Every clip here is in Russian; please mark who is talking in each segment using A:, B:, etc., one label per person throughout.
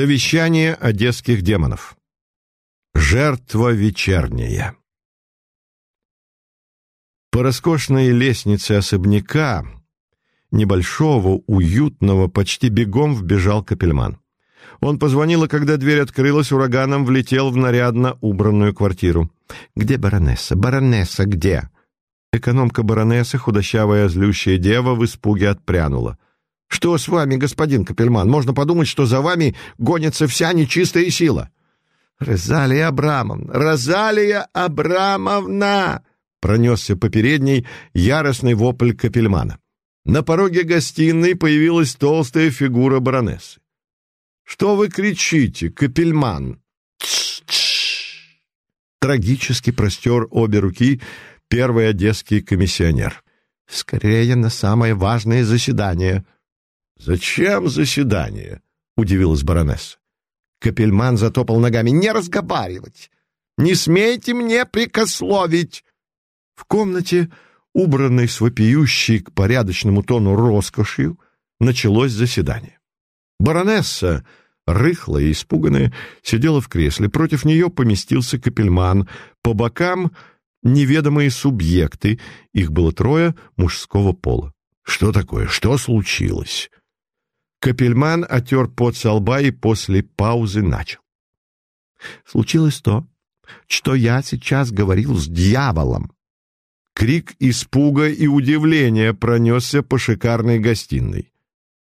A: Совещание одесских демонов. Жертва вечерняя. По роскошной лестнице особняка, небольшого, уютного, почти бегом вбежал Капельман. Он позвонил, и когда дверь открылась, ураганом влетел в нарядно убранную квартиру. «Где баронесса? Баронесса где?» Экономка баронессы, худощавая злющая дева, в испуге отпрянула. «Что с вами, господин Капельман? Можно подумать, что за вами гонится вся нечистая сила». «Розалия Абрамовна! Розалия Абрамовна!» Пронесся по передней яростный вопль Капельмана. На пороге гостиной появилась толстая фигура баронессы. «Что вы кричите, Капельман?» Трагически простер обе руки первый одесский комиссионер. «Скорее на самое важное заседание». «Зачем заседание?» — удивилась баронесса. Капельман затопал ногами. «Не разговаривать! Не смейте мне прикословить!» В комнате, убранной с вопиющей к порядочному тону роскошью, началось заседание. Баронесса, рыхлая и испуганная, сидела в кресле. Против нее поместился Капельман. По бокам неведомые субъекты, их было трое, мужского пола. «Что такое? Что случилось?» Капельман отер пот со лба и после паузы начал. «Случилось то, что я сейчас говорил с дьяволом». Крик испуга и удивления пронесся по шикарной гостиной.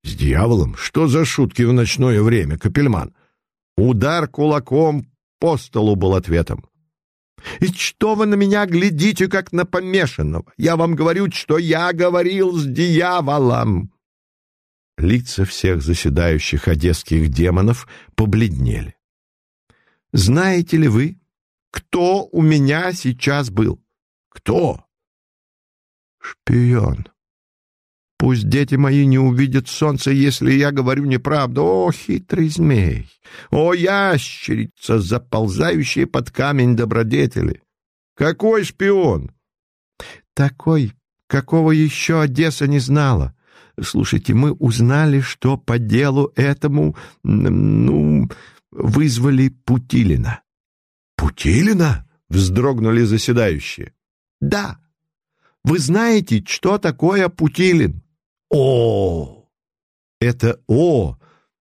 A: «С дьяволом? Что за шутки в ночное время, Капельман?» Удар кулаком по столу был ответом. «И что вы на меня глядите, как на помешанного? Я вам говорю, что я говорил с дьяволом!» Лица всех заседающих одесских демонов побледнели. «Знаете ли вы, кто у меня сейчас был?» «Кто?» «Шпион. Пусть дети мои не увидят солнце, если я говорю неправду. О, хитрый змей! О, ящерица, заползающая под камень добродетели! Какой шпион?» «Такой, какого еще Одесса не знала. Слушайте, мы узнали, что по делу этому, ну, вызвали Путилина. Путилина? Вздрогнули заседающие. Да. Вы знаете, что такое Путилин? О! Это «о»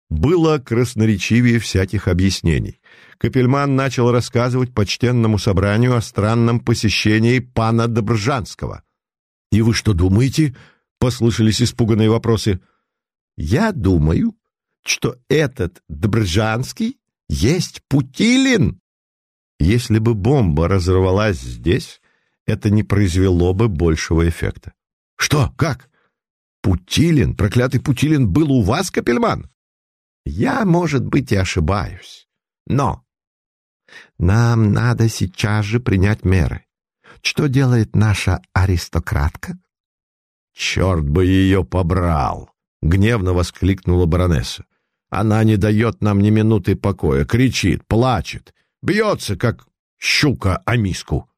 A: было красноречивее всяких объяснений. Капельман начал рассказывать почтенному собранию о странном посещении пана Добржанского. «И вы что думаете?» Послышались испуганные вопросы. «Я думаю, что этот Добржанский есть Путилин!» Если бы бомба разорвалась здесь, это не произвело бы большего эффекта. «Что? Как? Путилин, проклятый Путилин, был у вас, Капельман?» «Я, может быть, и ошибаюсь. Но нам надо сейчас же принять меры. Что делает наша аристократка? «Черт бы ее побрал!» — гневно воскликнула баронесса. «Она не дает нам ни минуты покоя, кричит, плачет, бьется, как щука о миску».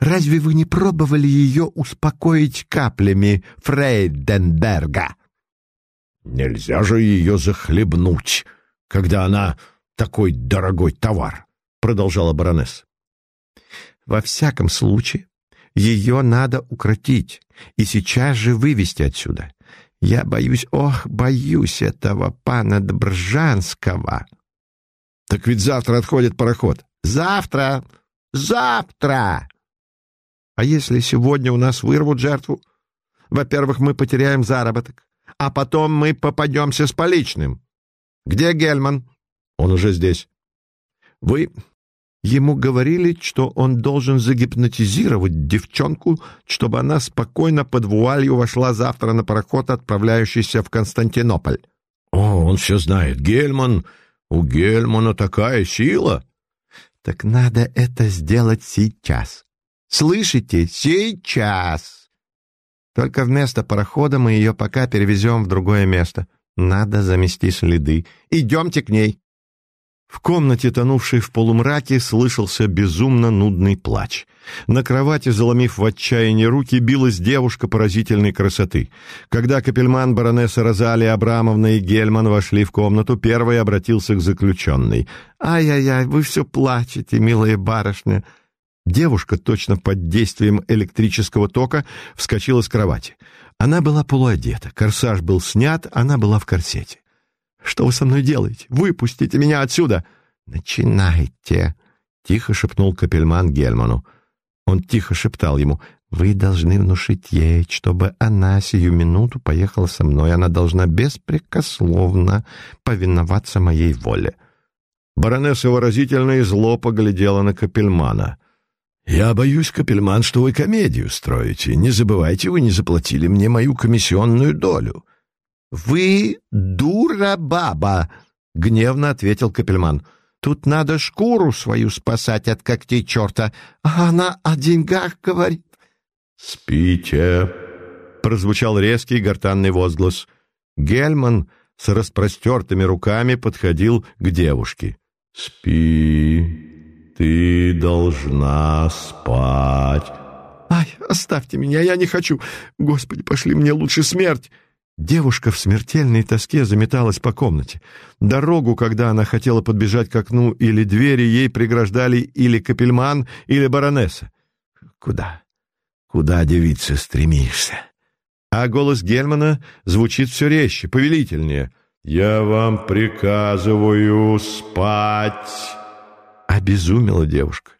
A: «Разве вы не пробовали ее успокоить каплями Фрейденберга?» «Нельзя же ее захлебнуть, когда она такой дорогой товар», — продолжала баронесса. «Во всяком случае, ее надо укротить и сейчас же вывести отсюда. Я боюсь, ох, боюсь этого пана Добржанского. Так ведь завтра отходит пароход. Завтра! Завтра! А если сегодня у нас вырвут жертву? Во-первых, мы потеряем заработок, а потом мы попадемся с поличным. Где Гельман? Он уже здесь. Вы Ему говорили, что он должен загипнотизировать девчонку, чтобы она спокойно под вуалью вошла завтра на пароход, отправляющийся в Константинополь. О, он все знает. Гельман... У Гельмана такая сила. Так надо это сделать сейчас. Слышите? Сейчас. Только вместо парохода мы ее пока перевезем в другое место. Надо замести следы. Идемте к ней. В комнате, тонувшей в полумраке, слышался безумно нудный плач. На кровати, заломив в отчаянии руки, билась девушка поразительной красоты. Когда Капельман, баронесса Розалия Абрамовна и Гельман вошли в комнату, первый обратился к заключенной. «Ай-яй-яй, вы все плачете, милая барышня!» Девушка, точно под действием электрического тока, вскочила с кровати. Она была полуодета, корсаж был снят, она была в корсете. Что вы со мной делаете? Выпустите меня отсюда!» «Начинайте!» — тихо шепнул Капельман Гельману. Он тихо шептал ему, «Вы должны внушить ей, чтобы она сию минуту поехала со мной. Она должна беспрекословно повиноваться моей воле». Баронесса выразительно и зло поглядела на Капельмана. «Я боюсь, Капельман, что вы комедию строите. Не забывайте, вы не заплатили мне мою комиссионную долю». «Вы дура баба!» — гневно ответил Капельман. «Тут надо шкуру свою спасать от когтей черта, а она о деньгах говорит».
B: «Спите!» — прозвучал резкий гортанный возглас. Гельман с распростертыми руками подходил к девушке. «Спи, ты должна спать».
A: «Ай, оставьте меня, я не хочу! Господи, пошли мне лучше смерть!» Девушка в смертельной тоске заметалась по комнате. Дорогу, когда она хотела подбежать к окну или двери, ей преграждали или капельман, или баронесса. «Куда? Куда, девица, стремишься?» А голос Гельмана звучит все резче, повелительнее.
B: «Я вам приказываю спать!»
A: Обезумела девушка.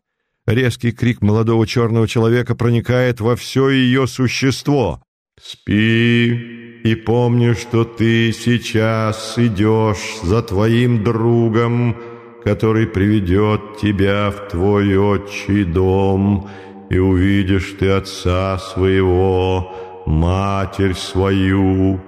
A: Резкий крик молодого черного человека проникает во все ее существо.
B: «Спи!» и помни, что ты сейчас идешь за твоим другом, который приведет тебя в твой отчий дом, и увидишь ты отца своего, матерь свою».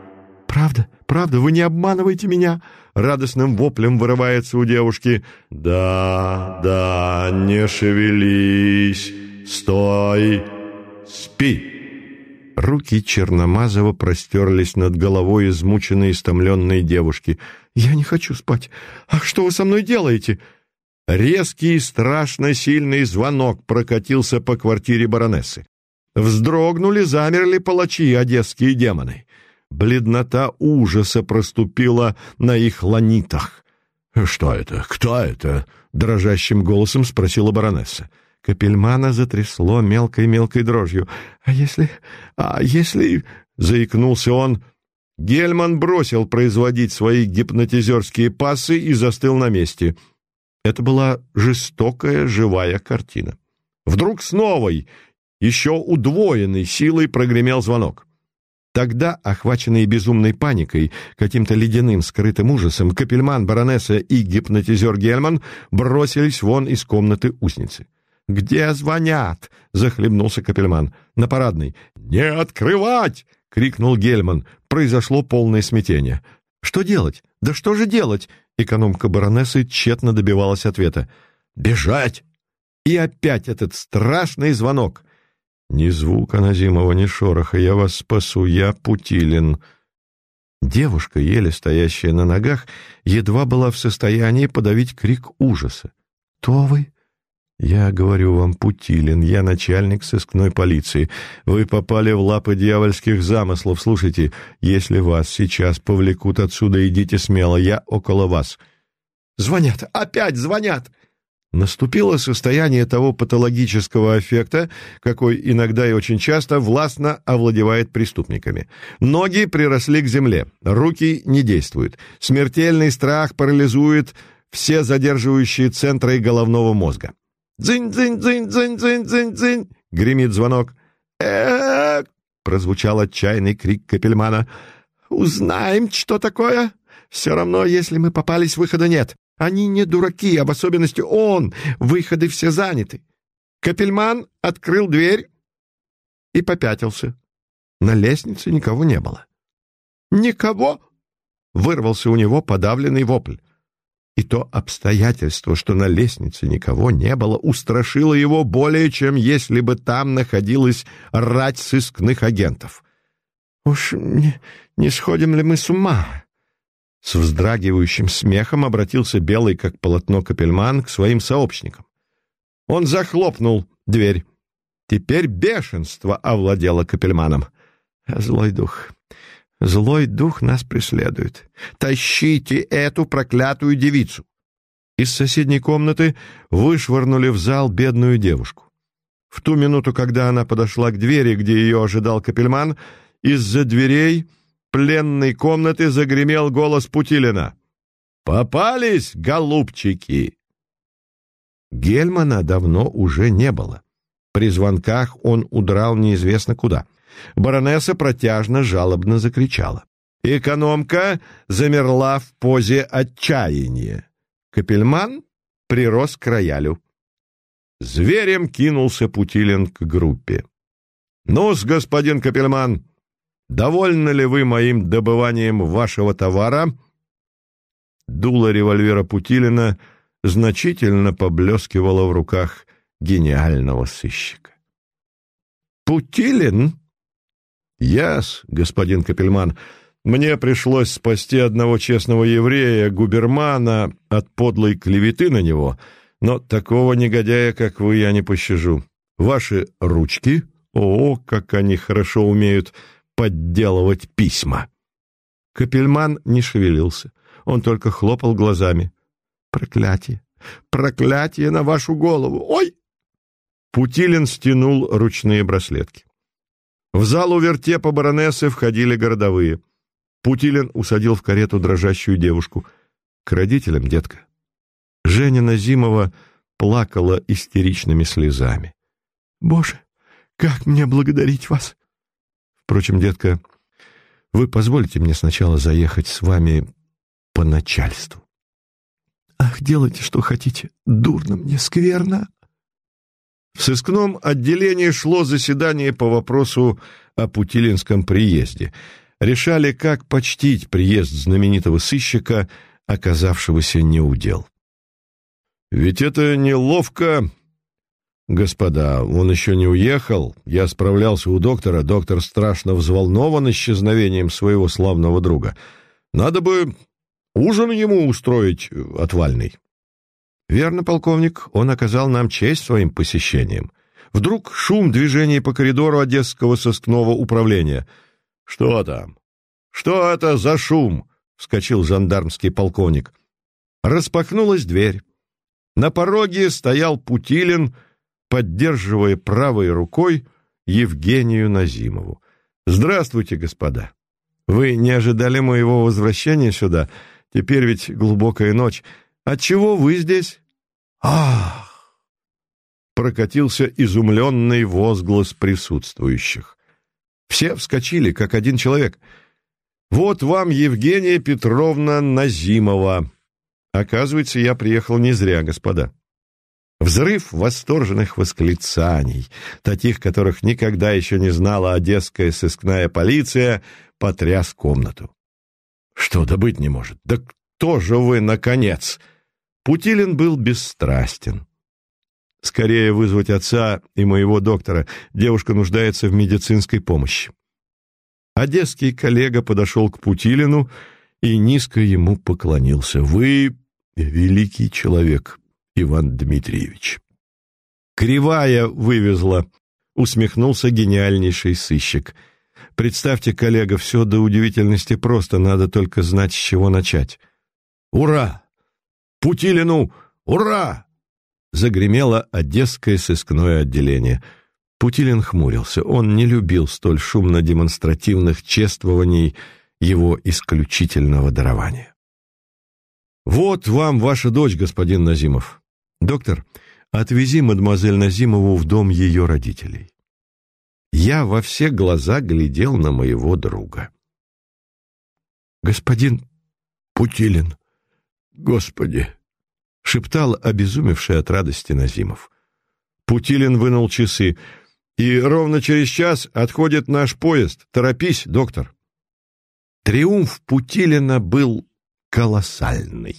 A: «Правда? Правда? Вы не обманываете меня?» Радостным воплем вырывается у девушки.
B: «Да, да, не шевелись, стой, спи».
A: Руки Черномазова простерлись над головой измученной, истомленной девушки. «Я не хочу спать. Ах, что вы со мной делаете?» Резкий, страшно сильный звонок прокатился по квартире баронессы. Вздрогнули, замерли палачи, одесские демоны. Бледнота ужаса проступила на их ланитах.
B: «Что это? Кто это?» — дрожащим голосом спросила баронесса.
A: Капельмана затрясло мелкой-мелкой дрожью. «А если... а если...» — заикнулся он. Гельман бросил производить свои гипнотизерские пассы и застыл на месте. Это была жестокая живая картина. Вдруг с новой, еще удвоенной силой прогремел звонок. Тогда, охваченные безумной паникой, каким-то ледяным скрытым ужасом, Капельман, баронесса и гипнотизер Гельман бросились вон из комнаты узницы. «Где звонят?» — захлебнулся Капельман. «На парадной». «Не открывать!» — крикнул Гельман. Произошло полное смятение. «Что делать? Да что же делать?» Экономка баронессы тщетно добивалась ответа. «Бежать!» И опять этот страшный звонок. «Ни звука Назимова, ни шороха, я вас спасу, я Путилин». Девушка, еле стоящая на ногах, едва была в состоянии подавить крик ужаса. «Кто вы?» «Я говорю вам, Путилин, я начальник сыскной полиции. Вы попали в лапы дьявольских замыслов. Слушайте, если вас сейчас повлекут отсюда, идите смело, я около вас». «Звонят! Опять звонят!» Наступило состояние того патологического эффекта, какой иногда и очень часто властно овладевает преступниками. Ноги приросли к земле, руки не действуют. Смертельный страх парализует все задерживающие центры головного мозга. «Дзынь-дзынь-дзынь-дзынь-дзынь-дзынь!» — гремит звонок. э прозвучал отчаянный крик Капельмана. «Узнаем, что такое? Все равно, если мы попались, выхода нет. Они не дураки, а в особенности он. Выходы все заняты». Капельман открыл дверь и попятился. На лестнице никого не было. «Никого?» — вырвался у него подавленный вопль. И то обстоятельство, что на лестнице никого не было, устрашило его более, чем если бы там находилась рать сыскных агентов. «Уж не, не сходим ли мы с ума? С вздрагивающим смехом обратился белый, как полотно капельман, к своим сообщникам. Он захлопнул дверь. Теперь бешенство овладело капельманом. Злой дух, злой дух нас преследует. Тащите эту проклятую девицу. Из соседней комнаты вышвырнули в зал бедную девушку. В ту минуту, когда она подошла к двери, где ее ожидал Капельман, из-за дверей пленной комнаты загремел голос Путилина. «Попались, голубчики!» Гельмана давно уже не было. При звонках он удрал неизвестно куда. Баронесса протяжно, жалобно закричала. Экономка замерла в позе отчаяния. Капельман прирос к роялю. Зверем кинулся Путилин к группе. «Ну-с, господин Капельман, довольны ли вы моим добыванием вашего товара?» Дуло револьвера Путилина значительно поблескивало в руках гениального сыщика. «Путилин?» «Яс, господин Капельман, мне пришлось спасти одного честного еврея, губермана, от подлой клеветы на него». Но такого негодяя, как вы, я не пощажу. Ваши ручки, о, как они хорошо умеют подделывать письма. Капельман не шевелился, он только хлопал глазами. Проклятие! Проклятие на вашу голову! Ой! Путилин стянул ручные браслетки. В зал у вертепа баронессы входили городовые. Путилин усадил в карету дрожащую девушку. «К родителям, детка. Женя Назимова плакала истеричными слезами. «Боже, как мне благодарить вас!» «Впрочем, детка, вы позволите мне сначала заехать с вами по начальству?» «Ах, делайте, что хотите. Дурно мне, скверно!» В сыскном отделении шло заседание по вопросу о Путилинском приезде. Решали, как почтить приезд знаменитого сыщика, оказавшегося неудел. Ведь это неловко. Господа, он еще не уехал. Я справлялся у доктора. Доктор страшно взволнован исчезновением своего славного друга. Надо бы ужин ему устроить отвальный. Верно, полковник, он оказал нам честь своим посещением. Вдруг шум движения по коридору Одесского сыскного управления. Что там? Что это за шум? вскочил жандармский полковник. Распахнулась дверь. На пороге стоял Путилин, поддерживая правой рукой Евгению Назимову. «Здравствуйте, господа! Вы не ожидали моего возвращения сюда? Теперь ведь глубокая ночь. Отчего вы здесь?» «Ах!» Прокатился изумленный возглас присутствующих. Все вскочили, как один человек. «Вот вам Евгения Петровна Назимова!» Оказывается, я приехал не зря, господа. Взрыв восторженных восклицаний, таких, которых никогда еще не знала одесская сыскная полиция, потряс комнату. Что да быть не может? Да кто же вы, наконец? Путилин был бесстрастен. Скорее вызвать отца и моего доктора. Девушка нуждается в медицинской помощи. Одесский коллега подошел к Путилину и низко ему поклонился. «Вы великий человек, Иван Дмитриевич». «Кривая вывезла», — усмехнулся гениальнейший сыщик. «Представьте, коллега, все до удивительности просто, надо только знать, с чего начать». «Ура! Путилину! Ура!» Загремело Одесское сыскное отделение. Путилин хмурился. Он не любил столь шумно-демонстративных чествований, его исключительного дарования. «Вот вам ваша дочь, господин Назимов. Доктор, отвези мадемуазель Назимову в дом ее родителей». Я во все глаза глядел на моего друга. «Господин Путилин, господи!» — шептал обезумевший от радости Назимов. Путилин вынул часы. «И ровно через час отходит наш поезд. Торопись, доктор!» Триумф Путилина был колоссальный.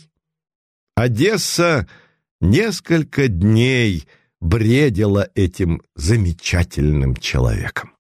A: Одесса несколько дней бредила этим замечательным человеком.